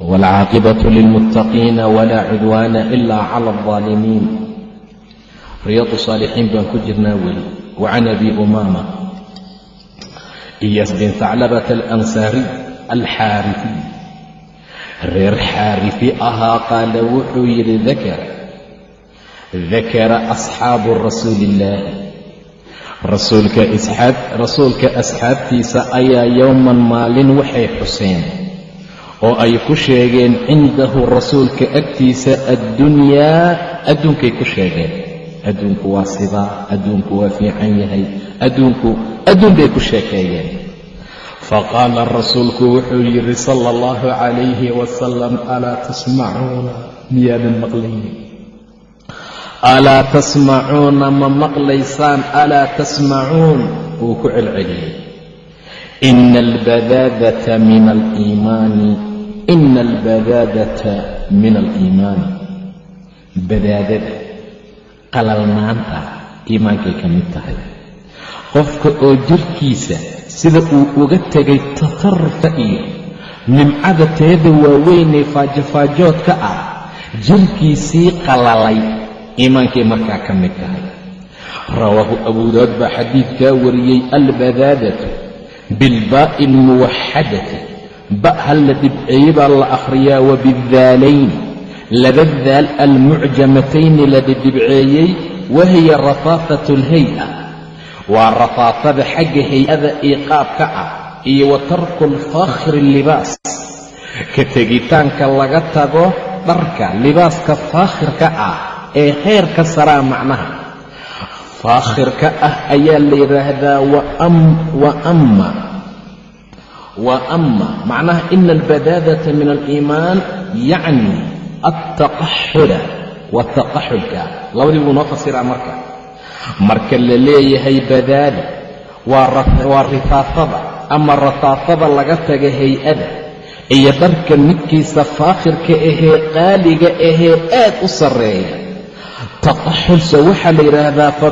والعاقبة للمتقين ولا عدوان إلا على الظالمين رياض الصالحين بان كجرنا ولي وعن أبي أمامة إياس بن ثعلبة الأنصاري الحارثي reer xaarifi ahaa qaala wuxuu yidhi dakara dakara asxaabu rasuuli illaahi rasuulka isxaab rasuulka asxaabtiisa ayaa yowman maalin waxay xuseen oo ay ku sheegeen cindahu rasuulka agtiisa addunyaa adduunkay ku sheegeen. Adduunku waa sidaa adduunku waa fiican yahay adduunku adduun bay ku sheekeeyeen. Faqaala rasuulku wuxuu yidhi sala allahu calayhi wasalam alaa tasmacuuna? Miyaadan maqlaynin. Alaa tasmacuuna ma maqlaysaan alaa tasmacuun? Wuu ku celceliyey. Ina albadaadata min aliimaani ina albadaadata min aliimaani badaadada qalalnaanta iimaankay ka mid tahay qofka oo jirkiisa sida uu uga tegay tatarurka iyo nimcada teeda waaweynee faajofaajoodka ah jirkiisii qalalay iimaankay markaa ka mid tahay rawaahu abu daawud baa xadiidkaa wariyey albadaadatu bilbaa'i almuwaxadati ba la dhibceeye baa la akhriyaa wa bidaalayn laba daal almucjamatayni la dhidhibceeyey wahiya rafaafatu alhay-a waa rafaafada xagga hay'ada iiqaabka ah iyo wa tarku alfaakhiri libaas. Ka tegitaanka laga tago dharka libaaska faakhirka ah ee heerka saraa macnaha. Faakhirka ah ayaa la yidhaahdaa wa amma wa amma macnaha ina albadaadata min aliimaan yacni altaqaxula wataqaxulka labadii buu noo fasiraa marka. Marka la leeyahay badaada waa rifaafada ama rafaafada laga taga hay'ada iyo dharka midkiisa faakhirka ahee qaaliga ahee aad u sarreeya. Taqaxulse waxaa la yidhaahdaa fa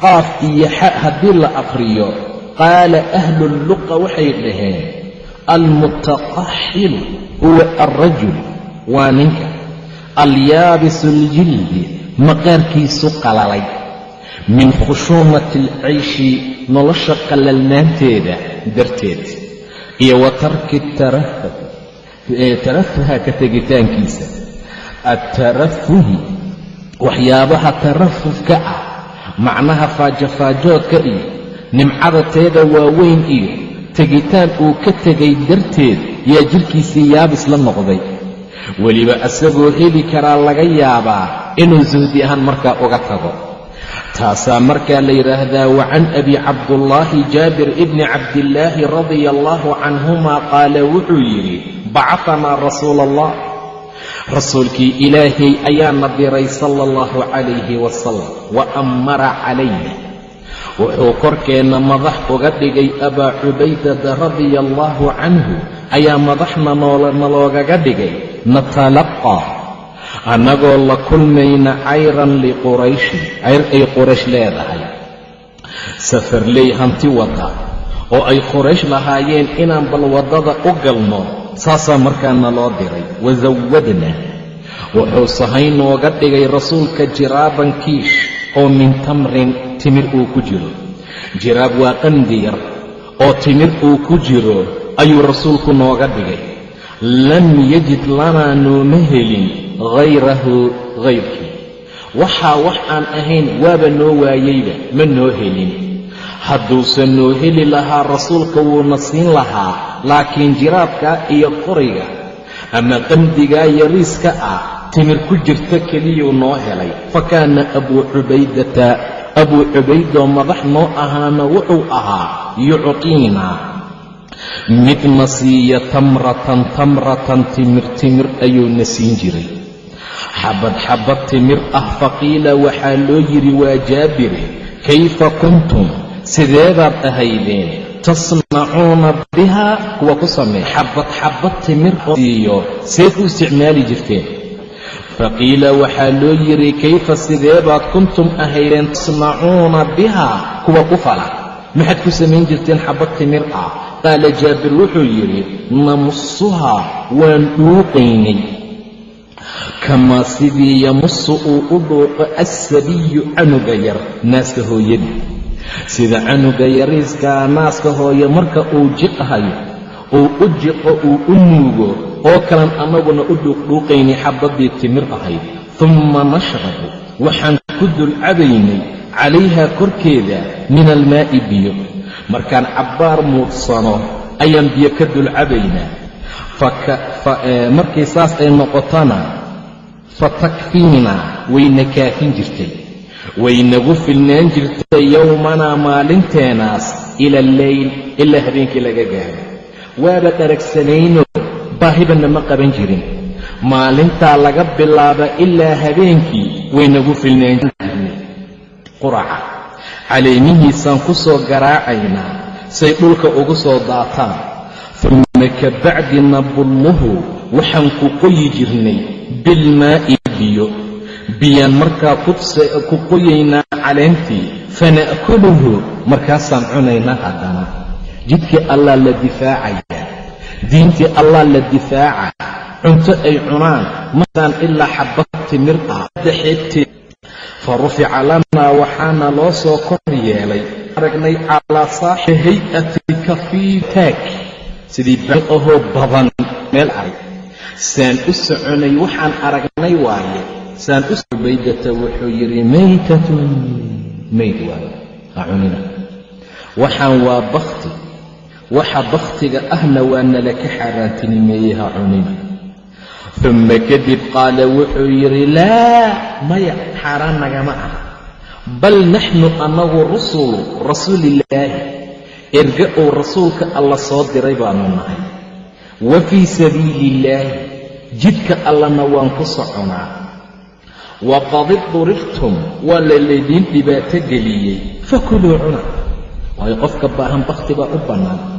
qaaf iyo xa haddii la aqriyo qaala ahlu lluqa waxay dhaheen almutaqaxilu huwa alrajul waa ninka alyaabisu aljildi maqaarkiisu qalalay min khushuumati alcayshi nolosha qalalnaanteeda darteed iyo wa tarki tarafuha ka tegitaankiisa attarafuhi waxyaabaha tarafufka ah macnaha faajofaajoodka iyo nimcada teeda waaweyn iyo tegitaan uu ka tegay darteed yaa jidhkiisii yaabis la noqday. Weliba asagoo heli karaa laga yaabaa inuu suhdi ahaan markaa uga tago. Taasaa markaa la yidhaahdaa wa can abi cabdullaahi jaabir ibni cabdillaahi radia allaahu canhumaa qaala wuxuu yidhi bacatanaa rasuula allah rasuulkii ilaahay ayaana diray sala allahu calayhi wasalam wa ammara calayna wuxuu korkeenna madax uga dhigay abaa cubaydata radia allaahu canhu. Ayaa madaxna naloogaga dhigay? Natalaqaa annagoo la kulmayna cayran liqurayshin cayr ay quraysh leedahay. Safarley hanti wada oo ay quraysh lahaayeen inaan bal waddada u galno saasaa markaana loo diray. Wasawadna wuxuu sahay nooga dhigay rasuulka jiraaban kiish oo min tamrin timir uu ku jiro. Jiraab waa qandi yar oo timir uu ku jiro ayuu rasuulku nooga dhigay. Lam yajid lanaa nooma helin hayrahu hayrkii waxaa wax aan ahayn waaba noo waayeyba ma noo helin. Hadduusan noo heli lahaa rasuulka wuuna siin lahaa laakiin jiraabkaa iyo qoriga ama qamdigaa yariiska ah timir ku jirta keliyuu noo helay. Fa kaana abuu cubaydata abuu cubaydoo madax noo ahaana wuxuu ahaa yuctiinaa midna siiya tamratan tamratan timir timir ayuuna siin jiray. Xabad xabad timir ah faqiila waxaa loo yidhi waa jaabire kayfa kuntum? Sideebaad ahaydeen? Tasnacuuna bihaa? Kuwa ku sameeya xabad xabad timir siiyo seed u isticmaali jirteen faqiila waxaa loo yidhi kayfa sideebaad kuntum ahaydeen tasnacuuna bihaa kuwa ku fala. Maxaad ku samayn jirteen xabad timir ah. Qaala jaabir wuxuu yidhi namusuhaa waan dhuuqaynay kamaa sidii yamusu uu u dhuuqo assabiyu canuga yar naaska hooyadii. Sida canuga yariiskaa naaska hooye marka uu jiqhayo uu u jiqo uu u nuugo oo kalan annaguna u dhuuqdhuuqaynay xabaddii timir ahayd. Tumma nashrabu waxaan ku dulcabaynay calayha korkeeda min almaa'i biyo. Markaan cabbaar muudsano ayaan biyo ka dulcabaynaa markii saas ay noqotona fatakfiinaa wayna kaafin jirtay. Waynagu filnaan jirtay yowmanaa maalinteenaas ila alleyl ilaa habeenkii laga gaaro waaba dharagsanayno baahibana ma qaban jirin. Maalintaa laga bilaaba ilaa habeenkii waynagu filnaan quraca caleemihiisaan ku soo garaacaynaa say dhulka ugu soo daataan. Uma ka bacdi nabulluhu waxaan ku qoyi jirnay bilmaa'i biyo. Biyaan markaa ku qoyaynaa caleentii fana'kuluhu markaasaan cunaynaa haddana. Jidkii allah la difaacaya diintii allah la difaaca. Cunto ay cunaan. Masaan ilaa xabad timir ah daxeedteed fa rufica lanaa waxaana loo soo kor yeelay. Aragnay calaa saaxi hay'ati kafiitaag sidii bal ahoo badan meel arag saan u soconay waxaan aragnay waaye. Saan u ubaydata wuxuu yidhi maytatun. Mayd waaye. Ha cunina. Waxaan waa bakti waxa bakhtiga ahna waa nala ka xaaraantinimeeyey ha cunina. Uma kadib qaala wuxuu yidhi laa maya xaaraan nagama ah bal naxnu annagu rusulu rasuulillaahi. Erge uu rasuulka alla soo diray baanu nahay. Wa fii sabiili illaahi jidka allana waan ku soconaa. Waqad iduriftum waa la laydiin dhibaato geliyey. Fakuluu cuna. Waayo qofka baahan bakhti baa u bannaan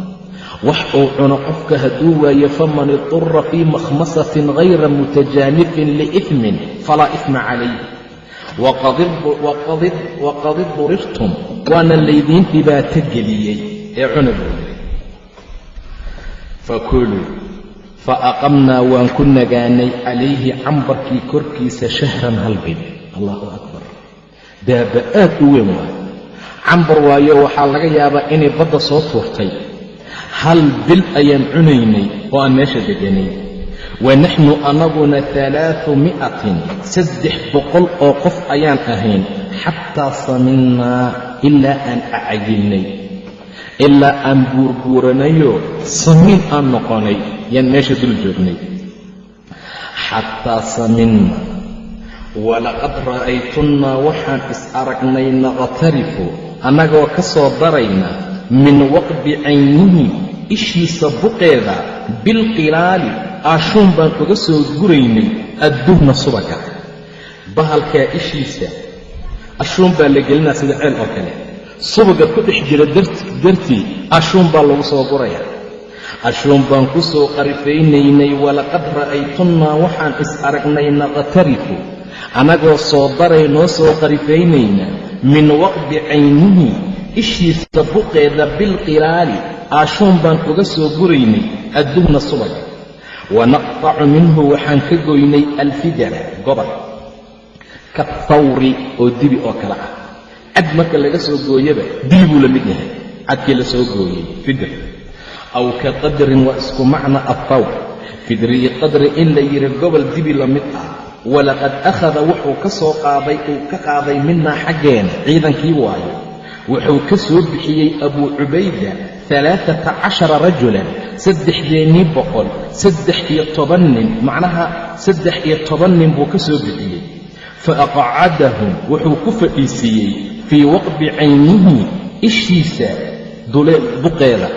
wax uu cuno qofka hadduu waayo faman idura fii makhmasatin hayra mutajaanifin liifmin falaa ifma calayh waqad iduriftum waana laydiin dhibaato geliyey ee cuna buu yidhi fakuluu faaqamnaa waan ku nagaanay calayhi cambarkii korkiisa shahran hal bil. Allahu akbar. Daaba aad u weyn waay. Cambar waayo waxaa laga yaabaa inay badda soo tuurtay hal bil ayaan cunaynay oo aan meesha deganay. Wa naxnu annaguna alaau mi'atin saddex boqol oo qof ayaan ahayn xataa saminnaa ilaa aan acayilnay ilaa aan buurbuuranayo samiin aan noqonay yaan meesha dul joognay. Xataa saminna walaqad ra'aytunnaa waxaan is aragnay naqtarifu annagoo ka soo darayna min waqbi caynihi ishiisa buqeeda bilqilaali aashuun baan uga soo guraynay adduhna subaga. Bahalkaa ishiisa ashuun baa la gelinaa sida ceel oo kale. Subaga ku dhex jira dartii ashuun baa lagu soo guraya ashuun baan ku soo qarifaynaynay walaqad ra'aytunnaa waxaan is aragnay naqtarifu annagoo soo daray noo soo qarifaynayna min waqbi caynihi ishiisa buqeeda bilqilaali aashuun baan uga soo guraynay adduhna subaga wa naqtacu minhu waxaan ka goynay alfidara gobol kathawri oo dibi oo kale ah. Cad marka laga soo gooyaba dibi buu la mid yahay. Cadkii la soo gooyey fidr. Aw ka qadrin waa isku macna athawr fidriyi qadri in la yidhi gobol dibi la mid ah. Walaqad akhada wuxuu ka soo qaaday uu ka qaaday minaa xaggeena ciidankii waayo wuxuu ka soo bixiyey abuu cubayda alaaata cashara rajulan saddexdeennii boqol saddex iyo toban nin macnaha saddex iyo toban nin buu ka soo bixiyey. Fa aqcadahum wuxuu ku fadhiisiiyey fii waqbi caynihi ishiisa duleel buqeeda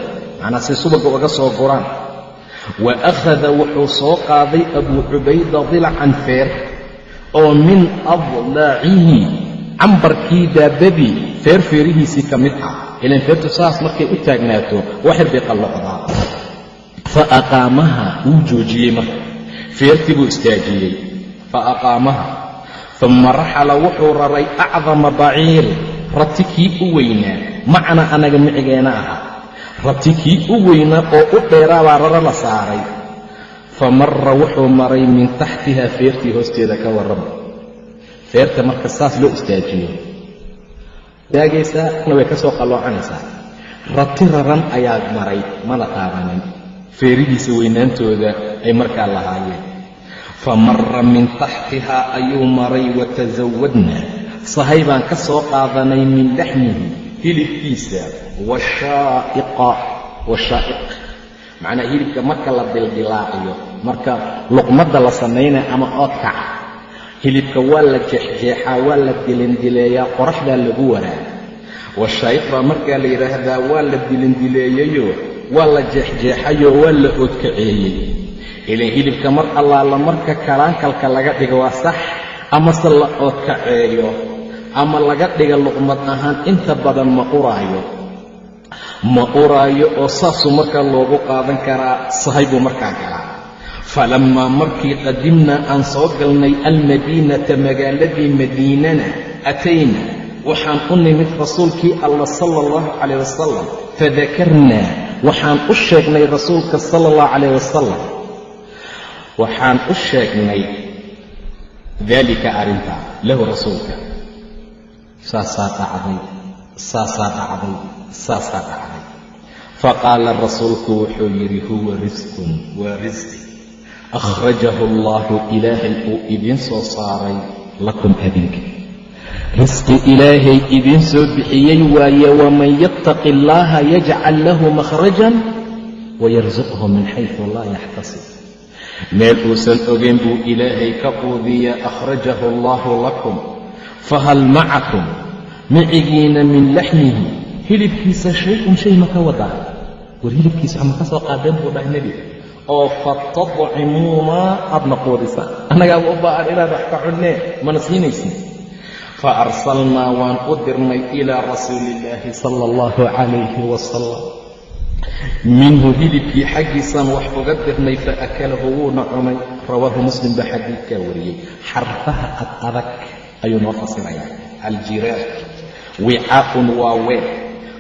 macnaa say subaga uga soo guraan. Wa akhada wuxuu soo qaaday abuu cubayda dilacan feer oo min adlaacihi cambarkii daabadii feerfeerihiisii ka mid ah. Ilan feertu saas markay u taagnaato waxyar bay qallocdaa fa aqaamaha wuu joojiyey marka. Feertii buu istaajiyey fa aqaamaha. Uma raxala wuxuu raray acdama baciir. Rati kii u weynaa. Macna anaga micigeena ahaa rati kii u weynaa oo u dheeraabaa raro la saaray. Fa marra wuxuu maray min taxtiha feertii hoosteeda ka warrama feerta marka saas loo istaajiyo taagaysaa na way ka soo qalloocanaysaa. Rati raran ayaa maray mana taabanin feerihiisa weynaantooda ay markaa lahaayeen. Fa marra min taxtihaa ayuu maray watasawadna sahay baan ka soo qaadanay min laxmihi hilibkiisa. Washaa'iqa washaa'iq macnaa hilibka marka la dildilaaciyo marka luqmadda la samaynayo ama oodkaca hilibka waa la jeexjeexaa waa la dilindileeyaa qoraxdaa lagu waraa. Washaa'iq baa markaa la yidhaahdaa waa la dilindileeyayo waa la jeexjeexayoo waa la oodkaceeyey ilan hilibka mar allaala marka kalaankalka laga dhigo waa sax amase la oodkaceeyo ama laga dhiga luqmad ahaan inta badan ma uraayo. Ma uraayo oo saasuu markaa loogu qaadan karaa sahay buu markaa galaa falammaa markii qadimnaa aan soo galnay almadiinata magaaladii madiinana atayna waxaan u nimid rasuulkii alla sala allahu calayh wasalam fadakarnaa waxaan u sheegnay rasuulka sala allahu calayh wasalam waxaan u sheegnay daalika arrintaa lahu rasuulka saasaa dhacday saasaa dhacday saasaa dhacday faqaala rasuulku wuxuu yidhi huwa risqun waa risqi akhrajahu allaahu ilaahay uu idiin soo saaray lakum adinka risqi ilaahay idiin soo bixiyey waaye waman yattaqi allaaha yajcal lahu makhrajan wayarsuqhu min xaysu laa yaxtasib meel uusan ogayn buu ilaahay ka quudiya akhrajahu allaahu lakum fahal macakum micigiina min laxmihi hilibkiisa shay-un shay ma ka wadaa war hilibkiisa ma ka soo qaadeen buu dhahay nebiga oo fatadcimuuna aadna quudisa annagaaba u baahan inaad wax ka cunnee mana siinaysin. Fa arsalnaa waan u dirnay ilaa rasuuliillaahi sala allahu calayhi wasalam minhu hilibkii xaggiisaan wax uga dirnay fa akalahu wuuna cunay. Rawaahu muslim baa xadiidkaa wariyey. Xarfaha ad adag ayuu noo fasirayaa aljiraad wicaa'un waa weel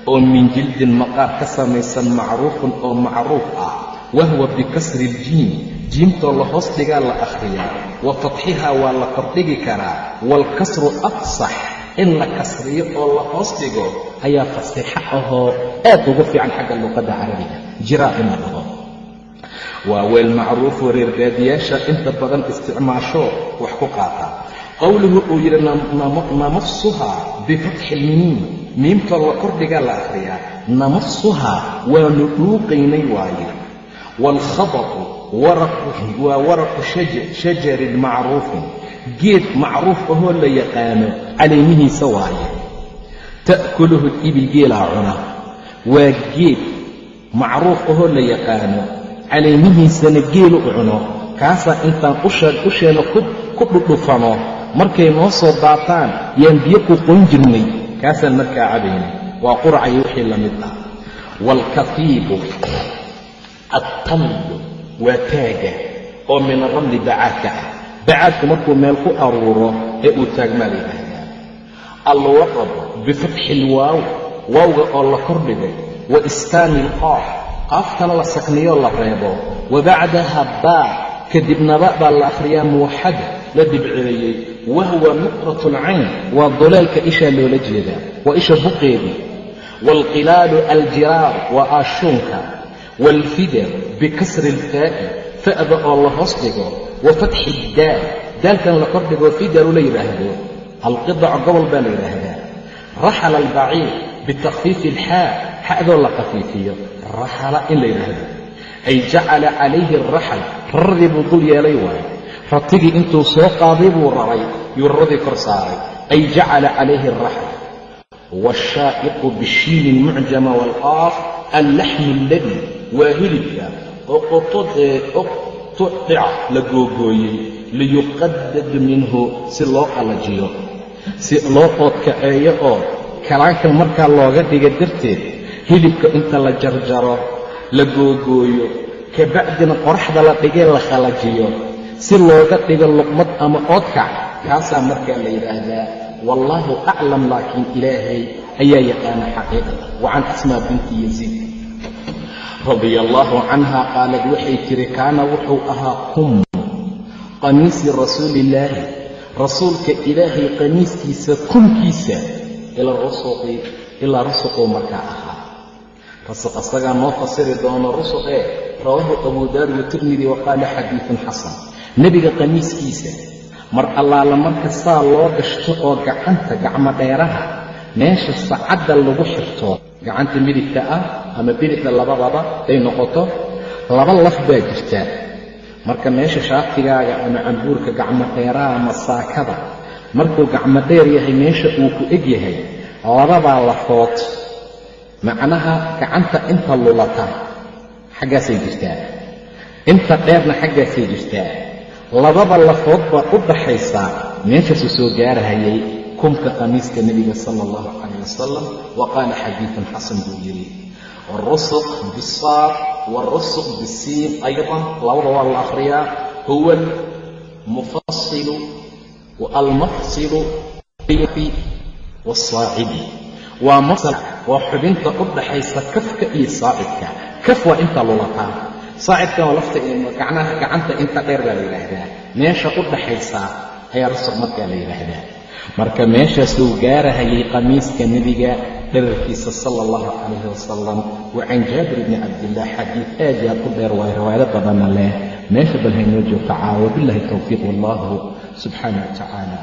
oo min jildin maqaar ka samaysan macruufun oo macruuf ah wahwa bikasri iljiim jiimtoo la hoos dhigaa la akhriyaa wa fatxihaa waa la kordhigi karaa waalkasru afsax in la kasriyo oo la hoos dhigo ayaa fasiixo ahoo aad ugu fiican xagga luqadda carabiga jiraa in la dhaho waa weel macruufoo reer baadiyaasha inta badan isticmaasho wax ku qaata qowluhu uu yidhi namafsuhaa bifatxi ilmimiin miimtoo la kordhigaa la akhriyaa namafsuhaa waanu dhuuqaynay waaye waalkhadaqu waa waraqu shajarin macruufin geed macruuf ahoo la yaqaano calaymihiisa waaye ta'kuluhu libil geelaa cuna waa geed macruuf ahoo la yaqaano calaymihiisana geelu cuno kaasaa intaan usheenna ku dhudhufano markay noo soo daataan yaan biyo ku qoyn jirnay kaasaan markaa cabaynay waa quracayo wixii la mid ah waalkafiibu attallu waa taaga oo min aramli bacaadka ah. Bacaadku markuu meel ku aruuro ee uu taagmaa la yidhaahdaa. Alwaqab bifatxi ilwaaw waawga oo la kordhigay wa iskaani ilqaaf qaaftana la sakniyoo la reebo wa bacdaha baa kadibnaba baa la akhriyaa muuxada la dibceeyey wahwa nuqrat alcayn waa duleelka ishaa loola jeedaa waa isha buqeedii. Waalqilaalu aljiraar waa aashuunka waalfidar bikasri ilfaa'i fa'da oo la hoos dhigo wa fatxi iddaal daalkan la kordhigo fidaru la yidhaahdo alqidac gobol baa la yidhaahdaa raxala albaciir bitakfiifi ilxaa xa'doo la khafiifiyo raxala in la yidhaahdo ay jacala calayhi araxal raradii buu dul yeelay waayo ratigii intuu soo qaaday buu raray yuu raradii kor saaray ay jacala calayhi araxal waashaa'iqu bishiini almucjama waalqaaf allaxmu alladii waa hilibka uqtudica la googooyey liyuqadad minhu si loo qalajiyo si loo oodkaceeyo oo kalaanka markaa looga dhiga darteed hilibka inta la jarjaro la googooyo kabacdina qoraxda la dhigee la khalajiyo si looga dhigo luqmad ama oodkac kaasaa markaa la yidhaahdaa wallaahu aclam laakiin ilaahay ayaa yaqaana xaqiiqada wa can asmaa binti yasiid radia allaahu canha qaalad waxay tiri kaana wuxuu ahaa qum qamiisi rasuulillaahi rasuulka ilaahay qamiiskiisa kumkiisa ilaa rusuquu markaa ahaa. Rasuq asagaa noo fasiri doono rusuqee rawaahu abu daawud watirmidi wa qaala xadiidun xasan. Nebiga qamiiskiisa mar allaala marka saa loo gashto oo gacanta gacmo dheeraha meesha sacadda lagu xirto gacanta midigta ah ama bidixda labadaba ay noqoto. Laba laf baa jirta. Marka meesha shaatigaaga ama cambuurka gacmo dheeraha ama saakada markuu gacmo dheer yahay meesha uu ku eg yahay lababaa lafood macnaha gacanta inta lulata xaggaasay jirtaa. Inta dheerna xaggaasay jirtaa. Lababa lafood baa u dhaxaysaa meeshaasuu soo gaarahayay kumka qamiiska nebiga sala allahu calayh wasalam wa qaala xadiidun xasan buu yidhi wاlrusuq bisaad wاlrusuq bisiin aydan labada waa la akhriyaa huwa mufasilu almafsilu wsaacibi waa mafsal waa xubinta u dhaxaysa kafka iyo saacidka kaf waa inta lulataa saacidkan waa lafta gacnaha gacanta inta dheer baa la yidhaahdaa meesha u dhaxaysa ayaa rusuq markaa la yidhaahdaa marka meeshaasuu gaarahayay qamiiska nebiga dherarkiisa sala allahu calayhi wasalam wa can jaabir bni cabdillaah xadiid aad yaad u dheer waayo riwaayado badanna leh. Meesha bal haynoo joogto caawa billahi towfiiq wallahu subxaana wa tacaala